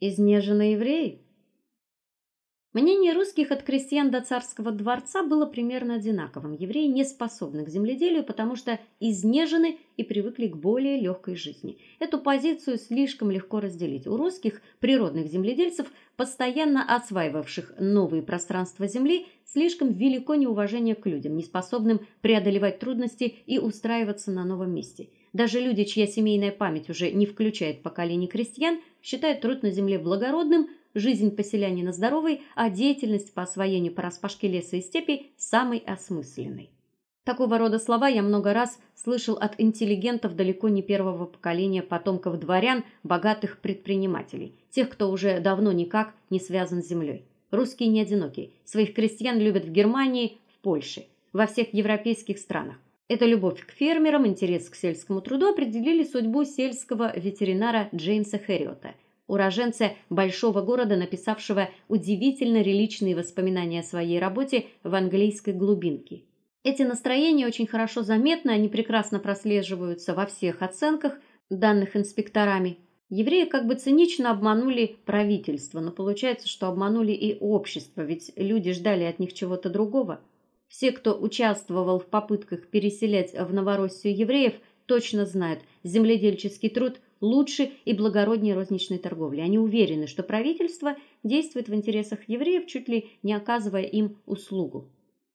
Изнеженные евреи? Мнение русских от крестьян до царского дворца было примерно одинаковым. Евреи не способны к земледелию, потому что изнежены и привыкли к более легкой жизни. Эту позицию слишком легко разделить. У русских природных земледельцев, постоянно осваивавших новые пространства земли, слишком велико неуважение к людям, неспособным преодолевать трудности и устраиваться на новом месте. Даже люди, чья семейная память уже не включает поколений крестьян, считают труд на земле благородным, жизнь поселянина здоровой, а деятельность по освоению по распашке леса и степи самой осмысленной. Такого рода слова я много раз слышал от интеллигентов далеко не первого поколения потомков дворян, богатых предпринимателей, тех, кто уже давно никак не связан с землей. Русские не одиноки. Своих крестьян любят в Германии, в Польше, во всех европейских странах. Эта любовь к фермерам, интерес к сельскому труду определили судьбу сельского ветеринара Джеймса Хэриота – уроженца большого города, написавшего удивительно реличные воспоминания о своей работе в английской глубинке. Эти настроения очень хорошо заметны, они прекрасно прослеживаются во всех оценках, данных инспекторами. Евреи как бы цинично обманули правительство, но получается, что обманули и общество, ведь люди ждали от них чего-то другого. Все, кто участвовал в попытках переселять в Новороссию евреев, точно знают, земледельческий труд лучше и благороднее розничной торговли. Они уверены, что правительство действует в интересах евреев, чуть ли не оказывая им услугу.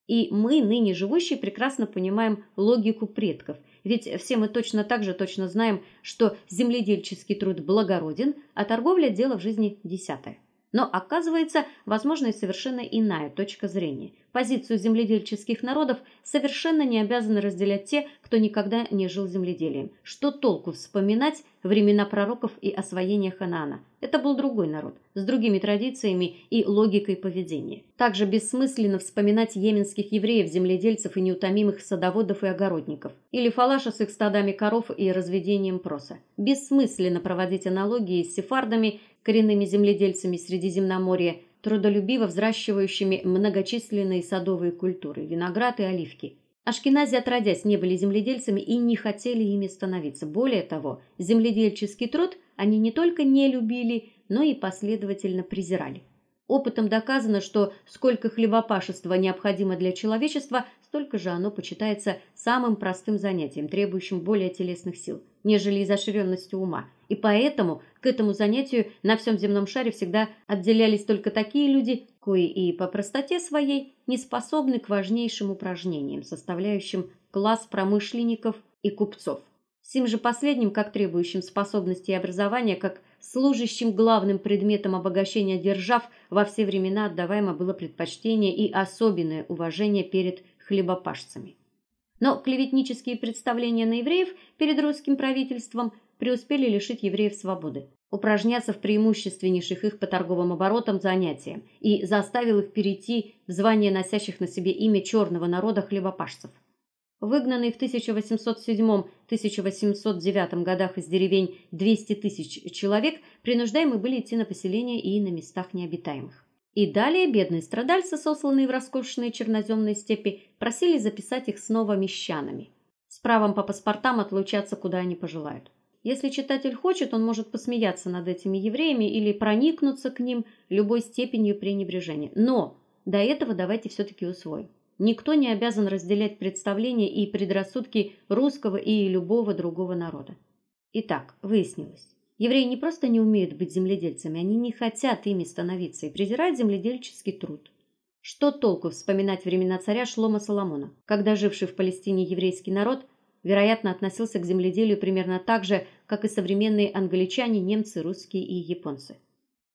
И мы, ныне живущие, прекрасно понимаем логику предков. Ведь все мы точно так же точно знаем, что земледельческий труд благороден, а торговля дело в жизни десятое. Но оказывается, возможна и совершенно иная точка зрения. Позицию земледельческих народов совершенно не обязаны разделять те, кто никогда не жил земледелием. Что толку вспоминать времена пророков и освоения Ханаана? Это был другой народ, с другими традициями и логикой поведения. Также бессмысленно вспоминать йеменских евреев-земледельцев и неутомимых садоводов и огородников, или фалаша с их стадами коров и разведением проса. Бессмысленно проводить аналогии с сефардами, коренными земледельцами Средиземноморья, трудолюбиво взращивающими многочисленные садовые культуры виноград и оливки. Ашкенази отродясь не были земледельцами и не хотели ими становиться. Более того, земледельческий труд они не только не любили, но и последовательно презирали. Опытом доказано, что сколько хлебопашества необходимо для человечества, столько же оно почитается самым простым занятием, требующим более телесных сил, нежели изощренности ума. И поэтому к этому занятию на всем земном шаре всегда отделялись только такие люди, кои и по простоте своей не способны к важнейшим упражнениям, составляющим класс промышленников и купцов. Сим же последним, как требующим способности и образования, как служащим главным предметом обогащения держав, во все времена отдаваемо было предпочтение и особенное уважение перед хлебопашцами. Но клеветнические представления на евреев перед русским правительством преуспели лишить евреев свободы, упражняться в преимущественнейших их по торговым оборотам занятиям и заставил их перейти в звание носящих на себе имя черного народа хлебопашцев. Выгнанные в 1807-1809 годах из деревень 200 тысяч человек принуждаемы были идти на поселения и на местах необитаемых. И далее бедные страдальцы, сосланные в роскошные черноземные степи, просили записать их снова мещанами, с правом по паспортам отлучаться куда они пожелают. Если читатель хочет, он может посмеяться над этими евреями или проникнуться к ним любой степенью пренебрежения. Но до этого давайте все таки усвоим. Никто не обязан разделять представления и предрассудки русского и любого другого народа. Итак, выяснилось. Евреи не просто не умеют быть земледельцами, они не хотят ими становиться и презирают земледельческий труд. Что толку вспоминать времена царя Шлома Соломона, когда живший в Палестине еврейский народ вероятно, относился к земледелию примерно так же, как и современные англичане, немцы, русские и японцы.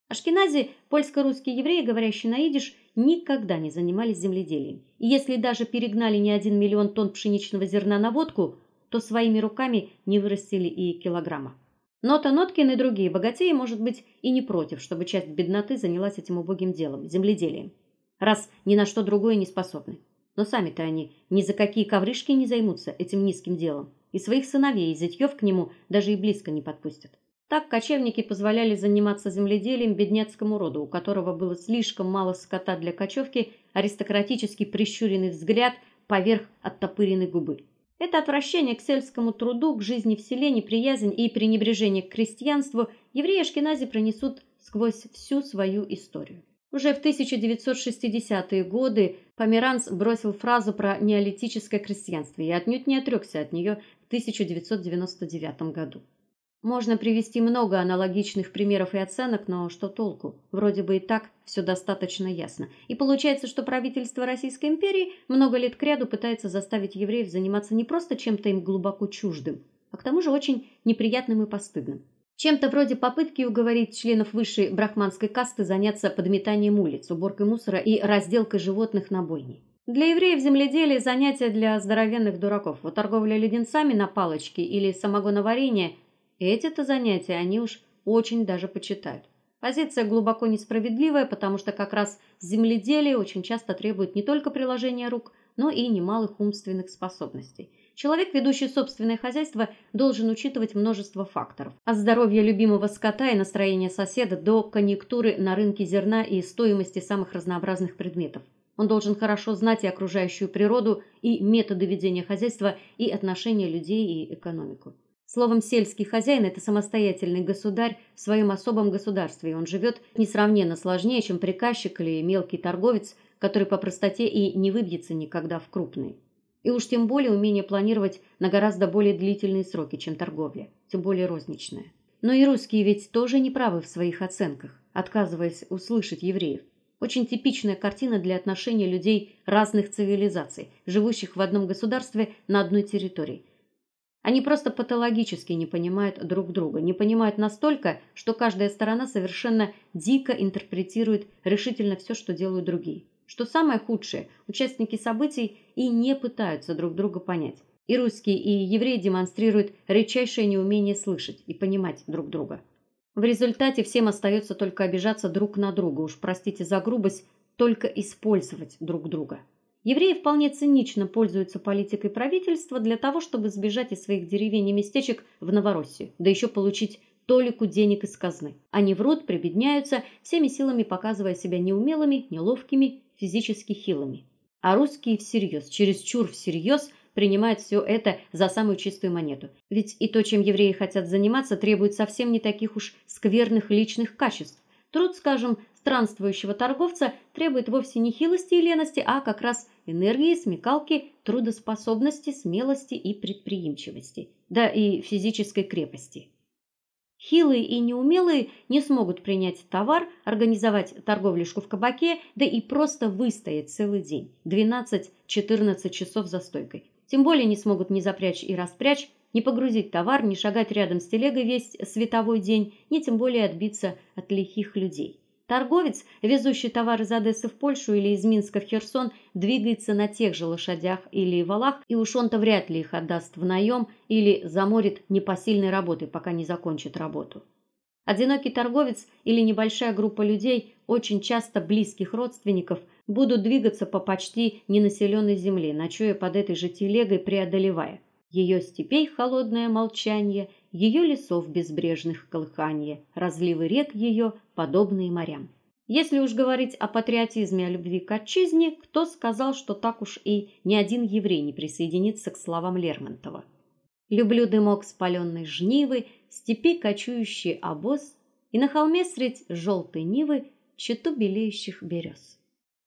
Ашкенази, польско-русские евреи, говорящие на идиш, никогда не занимались земледелием. И если даже перегнали не один миллион тонн пшеничного зерна на водку, то своими руками не вырастили и килограмма. Нота Ноткин и другие богатеи, может быть, и не против, чтобы часть бедноты занялась этим убогим делом земледелием, раз ни на что другое не способны. Но сами-то они ни за какие ковришки не займутся этим низким делом, и своих сыновей и зятьев к нему даже и близко не подпустят. Так кочевники позволяли заниматься земледелием бедняцкому роду, у которого было слишком мало скота для кочевки, аристократически прищуренный взгляд поверх оттопыренной губы. Это отвращение к сельскому труду, к жизни в селе, неприязнь и пренебрежение к крестьянству евреи Ашкенази пронесут сквозь всю свою историю. Уже в 1960-е годы Померанц бросил фразу про неолитическое крестьянство и отнюдь не отрекся от нее в 1999 году. Можно привести много аналогичных примеров и оценок, но что толку? Вроде бы и так все достаточно ясно. И получается, что правительство Российской империи много лет кряду пытается заставить евреев заниматься не просто чем-то им глубоко чуждым, а к тому же очень неприятным и постыдным. Чем-то вроде попытки уговорить членов высшей брахманской касты заняться подметанием улиц, уборкой мусора и разделкой животных на бойне. Для евреев земледелие занятие для здоровенных дураков. Вот торговля леденцами на палочке или самогоноварение эти-то занятия они уж очень даже почитают. Позиция глубоко несправедливая, потому что как раз земледелие очень часто требует не только приложения рук, но и немалых умственных способностей. Человек, ведущий собственное хозяйство, должен учитывать множество факторов: от здоровья любимого скота и настроения соседа до конъюнктуры на рынке зерна и стоимости самых разнообразных предметов. Он должен хорошо знать и окружающую природу, и методы ведения хозяйства, и отношения людей и экономику. Словом, сельский хозяин это самостоятельный государь в своем особом государстве, и он живет несравненно сложнее, чем приказчик или мелкий торговец, который по простоте и не выбьется никогда в крупный. И уж тем более умение планировать на гораздо более длительные сроки, чем торговля, тем более розничная. Но и русские ведь тоже не правы в своих оценках, отказываясь услышать евреев. Очень типичная картина для отношений людей разных цивилизаций, живущих в одном государстве на одной территории. Они просто патологически не понимают друг друга, не понимают настолько, что каждая сторона совершенно дико интерпретирует решительно все, что делают другие. Что самое худшее, участники событий и не пытаются друг друга понять. И русские, и евреи демонстрируют редчайшее неумение слышать и понимать друг друга. В результате всем остается только обижаться друг на друга, уж простите за грубость, только использовать друг друга. Евреи вполне цинично пользуются политикой правительства для того, чтобы сбежать из своих деревень и местечек в Новороссию, да еще получить толику денег из казны. Они врут, прибедняются, всеми силами показывая себя неумелыми, неловкими, физически хилыми. А русские всерьез, чересчур всерьез принимают все это за самую чистую монету. Ведь и то, чем евреи хотят заниматься, требует совсем не таких уж скверных личных качеств. Труд, скажем, странствующего торговца требует вовсе не хилости и лености, а как раз энергии, смекалки, трудоспособности, смелости и предприимчивости, да и физической крепости. Хилые и неумелые не смогут принять товар, организовать торговлишку в кабаке, да и просто выстоять целый день, 12-14 часов за стойкой. Тем более не смогут ни запрячь и распрячь, ни погрузить товар, ни шагать рядом с телегой весь световой день, ни тем более отбиться от лихих людей. Торговец, везущий товар из Одессы в Польшу или из Минска в Херсон, двигается на тех же лошадях или валах, и уж он-то вряд ли их отдаст в наем или заморит непосильной работой, пока не закончит работу. Одинокий торговец или небольшая группа людей, очень часто близких родственников, будут двигаться по почти ненаселенной земле, ночуя под этой же телегой, преодолевая ее степей холодное молчание, ее лесов безбрежных колыхание, разливы рек ее, подобные морям. Если уж говорить о патриотизме, о любви к отчизне, кто сказал, что так уж и ни один еврей не присоединится к словам Лермонтова? Люблю дымок спаленной жнивы, степи кочующий обоз, и на холме средь желтой нивы чету белеющих берез.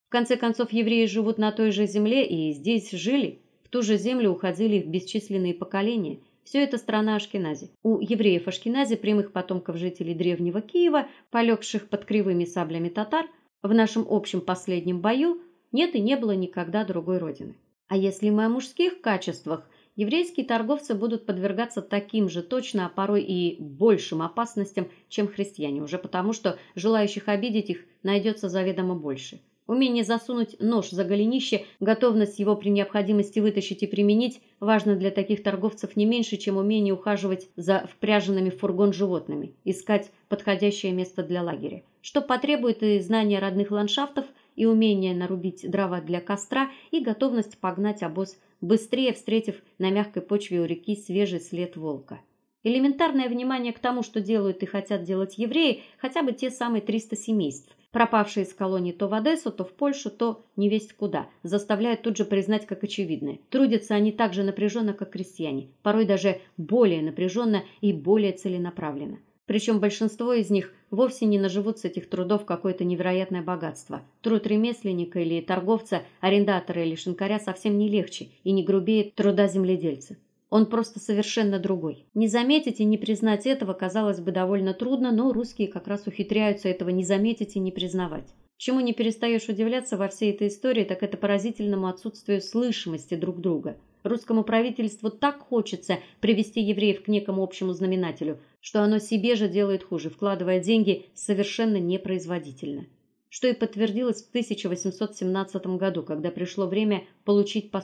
В конце концов, евреи живут на той же земле и здесь жили, ту же землю уходили их бесчисленные поколения – все это страна Ашкенази. У евреев Ашкенази, прямых потомков жителей древнего Киева, полегших под кривыми саблями татар, в нашем общем последнем бою нет и не было никогда другой родины. А если мы о мужских качествах, еврейские торговцы будут подвергаться таким же точно, а порой и большим опасностям, чем христиане, уже потому что желающих обидеть их найдется заведомо больше. Умение засунуть нож за голенище, готовность его при необходимости вытащить и применить важно для таких торговцев не меньше, чем умение ухаживать за впряженными в фургон животными, искать подходящее место для лагеря. Что потребует и знания родных ландшафтов, и умение нарубить дрова для костра, и готовность погнать обоз быстрее, встретив на мягкой почве у реки свежий след волка. Элементарное внимание к тому, что делают и хотят делать евреи, хотя бы те самые 300 семейств, пропавшие из колонии то в Одессу, то в Польшу, то не весть куда, заставляет тут же признать как очевидное. Трудятся они так же напряженно, как крестьяне, порой даже более напряженно и более целенаправленно. Причем большинство из них вовсе не наживут с этих трудов какое-то невероятное богатство. Труд ремесленника или торговца, арендатора или шинкаря совсем не легче и не грубее труда земледельца. Он просто совершенно другой. Не заметить и не признать этого, казалось бы, довольно трудно, но русские как раз ухитряются этого не заметить и не признавать. Чему не перестаешь удивляться во всей этой истории, так это поразительному отсутствию слышимости друг друга. Русскому правительству так хочется привести евреев к некому общему знаменателю, что оно себе же делает хуже, вкладывая деньги совершенно непроизводительно что и подтвердилось в 1817 году, когда пришло время получить по.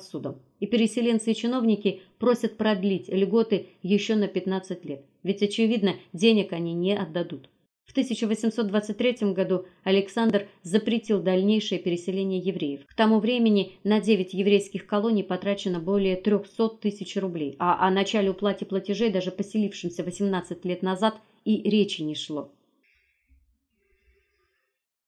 И переселенцы и чиновники просят продлить льготы еще на 15 лет. Ведь очевидно, денег они не отдадут. В 1823 году Александр запретил дальнейшее переселение евреев. К тому времени на 9 еврейских колоний потрачено более 300 тысяч рублей, а о начале уплаты платежей даже поселившимся 18 лет назад и речи не шло.